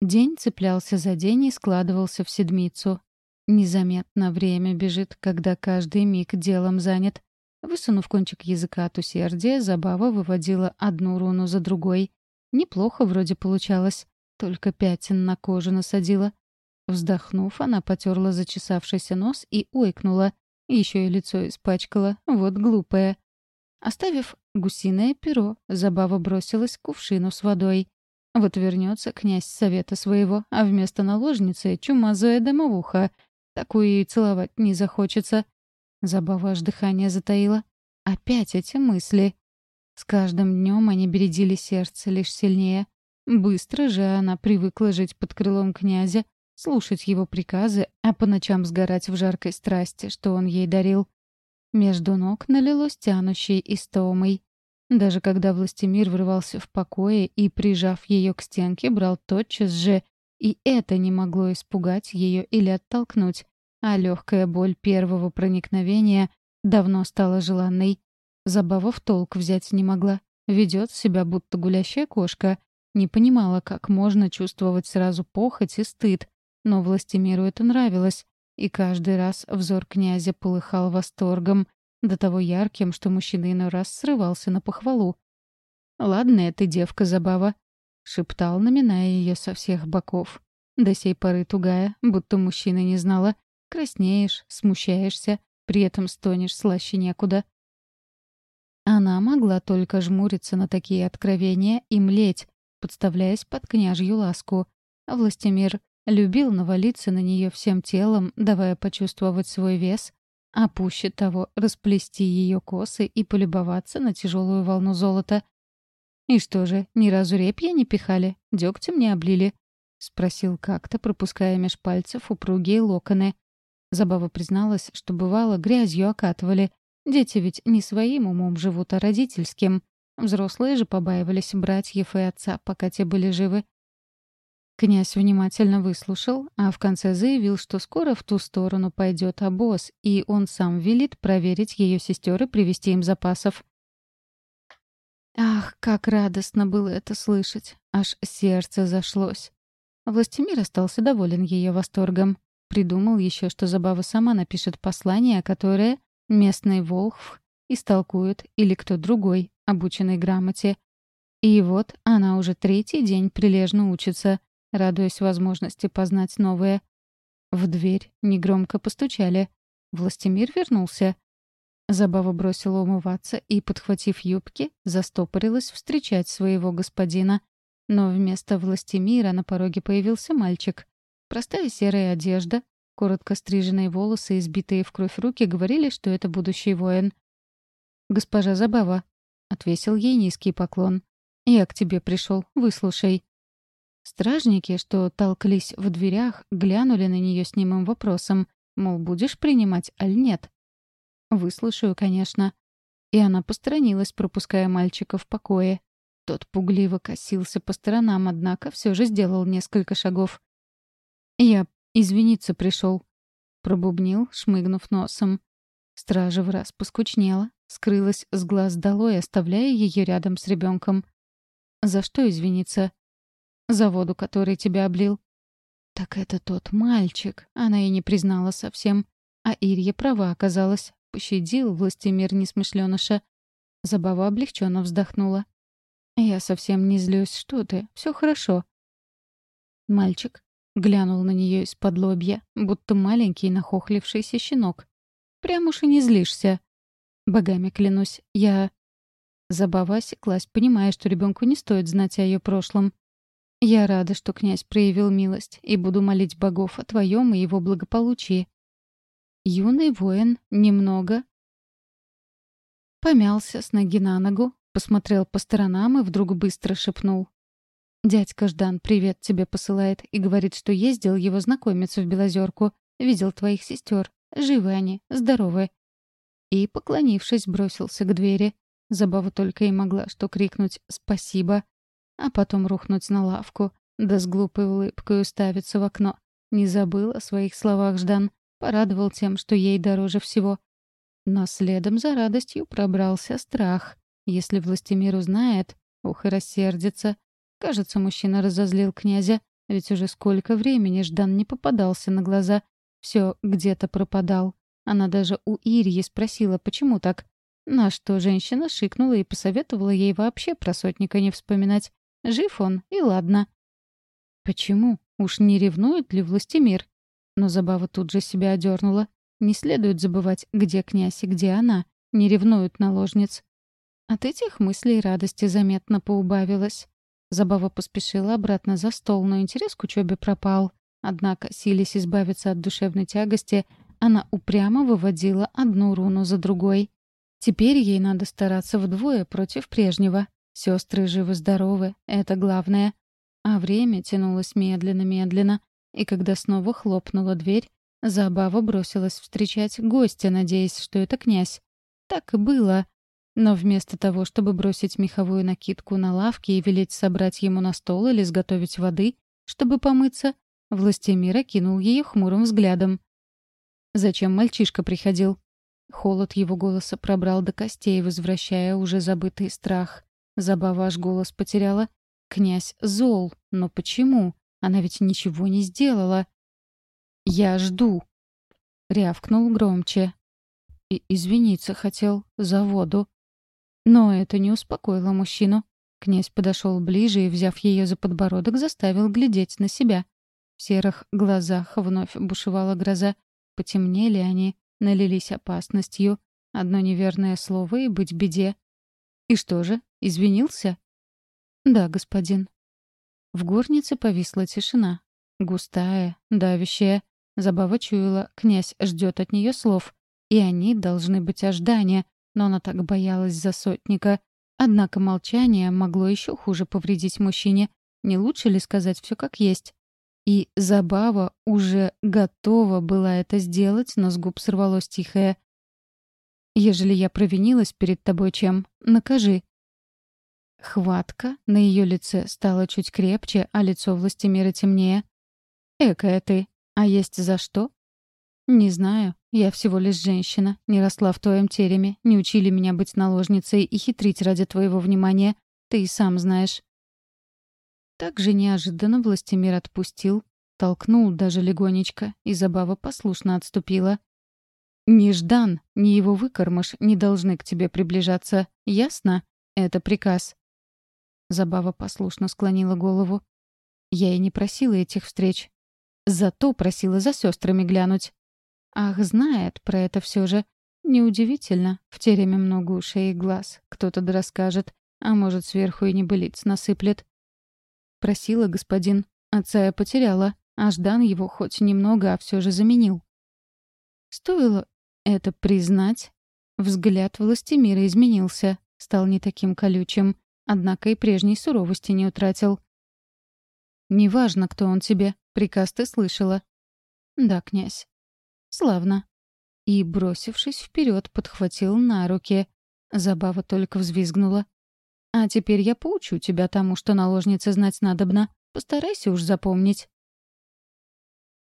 День цеплялся за день и складывался в седмицу. Незаметно время бежит, когда каждый миг делом занят. Высунув кончик языка от усердия, Забава выводила одну руну за другой. Неплохо вроде получалось, только пятен на кожу насадила. Вздохнув, она потерла зачесавшийся нос и ойкнула. Еще и лицо испачкала, вот глупая. Оставив гусиное перо, Забава бросилась к кувшину с водой. Вот вернется князь совета своего, а вместо наложницы — чумазая домовуха. Такую ей целовать не захочется. Забава аж дыхание затаила. Опять эти мысли. С каждым днем они бередили сердце лишь сильнее. Быстро же она привыкла жить под крылом князя, слушать его приказы, а по ночам сгорать в жаркой страсти, что он ей дарил. Между ног налилось тянущей истомой. Даже когда Властимир врывался в покое и, прижав ее к стенке, брал тотчас же, и это не могло испугать ее или оттолкнуть, а легкая боль первого проникновения давно стала желанной. Забава в толк взять не могла. Ведет себя, будто гулящая кошка. Не понимала, как можно чувствовать сразу похоть и стыд. Но Властимиру это нравилось, и каждый раз взор князя полыхал восторгом, до того ярким, что мужчина иной раз срывался на похвалу. «Ладная ты девка, Забава», — шептал, наминая ее со всех боков. До сей поры тугая, будто мужчина не знала. Краснеешь, смущаешься, при этом стонешь слаще некуда. Она могла только жмуриться на такие откровения и млеть, подставляясь под княжью ласку. Властимир любил навалиться на нее всем телом, давая почувствовать свой вес, а пуще того расплести ее косы и полюбоваться на тяжелую волну золота. «И что же, ни разу репья не пихали? Дегтем не облили?» — спросил как-то, пропуская меж пальцев упругие локоны. Забава призналась, что бывало, грязью окатывали. Дети ведь не своим умом живут, а родительским. Взрослые же побаивались братьев и отца, пока те были живы. Князь внимательно выслушал, а в конце заявил, что скоро в ту сторону пойдет обоз, и он сам велит проверить ее сестер и привезти им запасов. Ах, как радостно было это слышать! Аж сердце зашлось. Властимир остался доволен ее восторгом. Придумал еще, что Забава сама напишет послание, которое местный Волхв истолкует или кто другой, обученный грамоте. И вот она уже третий день прилежно учится — радуясь возможности познать новое. В дверь негромко постучали. Властимир вернулся. Забава бросила умываться и, подхватив юбки, застопорилась встречать своего господина. Но вместо Властимира на пороге появился мальчик. Простая серая одежда, коротко стриженные волосы и сбитые в кровь руки говорили, что это будущий воин. «Госпожа Забава», — отвесил ей низкий поклон. «Я к тебе пришел, выслушай». Стражники, что толклись в дверях, глянули на нее с немым вопросом, мол, будешь принимать, аль нет? «Выслушаю, конечно». И она посторонилась, пропуская мальчика в покое. Тот пугливо косился по сторонам, однако все же сделал несколько шагов. «Я извиниться пришел», — пробубнил, шмыгнув носом. Стража в раз поскучнела, скрылась с глаз долой, оставляя ее рядом с ребенком. «За что извиниться?» За воду, который тебя облил. Так это тот мальчик. Она и не признала совсем. А Ирья права оказалась. Пощадил властемир несмышленыша. Забава облегченно вздохнула. «Я совсем не злюсь. Что ты? Все хорошо». Мальчик глянул на нее из-под лобья, будто маленький нахохлившийся щенок. «Прям уж и не злишься». «Богами клянусь, я...» Забава осеклась, понимая, что ребенку не стоит знать о ее прошлом. Я рада, что князь проявил милость, и буду молить богов о твоем и его благополучии. Юный воин немного помялся с ноги на ногу, посмотрел по сторонам и вдруг быстро шепнул. «Дядька Ждан привет тебе посылает и говорит, что ездил его знакомиться в Белозерку, видел твоих сестер. Живы они, здоровы». И, поклонившись, бросился к двери. Забава только и могла что крикнуть «Спасибо!» А потом рухнуть на лавку, да с глупой улыбкой уставиться в окно. Не забыл о своих словах Ждан, порадовал тем, что ей дороже всего. Но следом за радостью пробрался страх. Если Властимир узнает, ух и рассердится. Кажется, мужчина разозлил князя, Ведь уже сколько времени Ждан не попадался на глаза. Все где-то пропадал. Она даже у Ирьи спросила, почему так. На что женщина шикнула и посоветовала ей вообще про сотника не вспоминать. Жив он, и ладно. Почему? Уж не ревнует ли Властимир? Но Забава тут же себя одернула. Не следует забывать, где князь и где она. Не ревнуют наложниц. От этих мыслей радости заметно поубавилось. Забава поспешила обратно за стол, но интерес к учебе пропал. Однако, силясь избавиться от душевной тягости, она упрямо выводила одну руну за другой. Теперь ей надо стараться вдвое против прежнего. Сестры живы-здоровы, это главное. А время тянулось медленно-медленно, и когда снова хлопнула дверь, Забава бросилась встречать гостя, надеясь, что это князь. Так и было. Но вместо того, чтобы бросить меховую накидку на лавке и велеть собрать ему на стол или сготовить воды, чтобы помыться, Властемир кинул ее хмурым взглядом. «Зачем мальчишка приходил?» Холод его голоса пробрал до костей, возвращая уже забытый страх. Забава аж голос потеряла. «Князь зол. Но почему? Она ведь ничего не сделала». «Я жду», — рявкнул громче. И извиниться хотел за воду. Но это не успокоило мужчину. Князь подошел ближе и, взяв ее за подбородок, заставил глядеть на себя. В серых глазах вновь бушевала гроза. Потемнели они, налились опасностью. Одно неверное слово — и быть беде. И что же, извинился? Да, господин. В горнице повисла тишина. Густая, давящая. Забава чуяла, князь ждет от нее слов. И они должны быть ожидания, но она так боялась за сотника. Однако молчание могло еще хуже повредить мужчине. Не лучше ли сказать все как есть? И Забава уже готова была это сделать, но с губ сорвалось тихое. «Ежели я провинилась перед тобой чем, накажи». Хватка на ее лице стала чуть крепче, а лицо властемира темнее. «Экая ты. А есть за что?» «Не знаю. Я всего лишь женщина. Не росла в твоем тереме. Не учили меня быть наложницей и хитрить ради твоего внимания. Ты и сам знаешь. Так же неожиданно Властимир отпустил, толкнул даже легонечко, и забава послушно отступила. «Ни Ждан, ни его выкормыш не должны к тебе приближаться. Ясно? Это приказ». Забава послушно склонила голову. Я и не просила этих встреч. Зато просила за сестрами глянуть. Ах, знает про это все же. Неудивительно. В тереме много ушей и глаз. Кто-то да расскажет, а может, сверху и небылиц насыплет. Просила господин. Отца я потеряла, а Ждан его хоть немного, а все же заменил. Стоило это признать. Взгляд властемира изменился, стал не таким колючим, однако и прежней суровости не утратил. «Неважно, кто он тебе. Приказ ты слышала». «Да, князь». «Славно». И, бросившись вперед, подхватил на руки. Забава только взвизгнула. А теперь я поучу тебя тому, что наложнице знать надобно. Постарайся уж запомнить.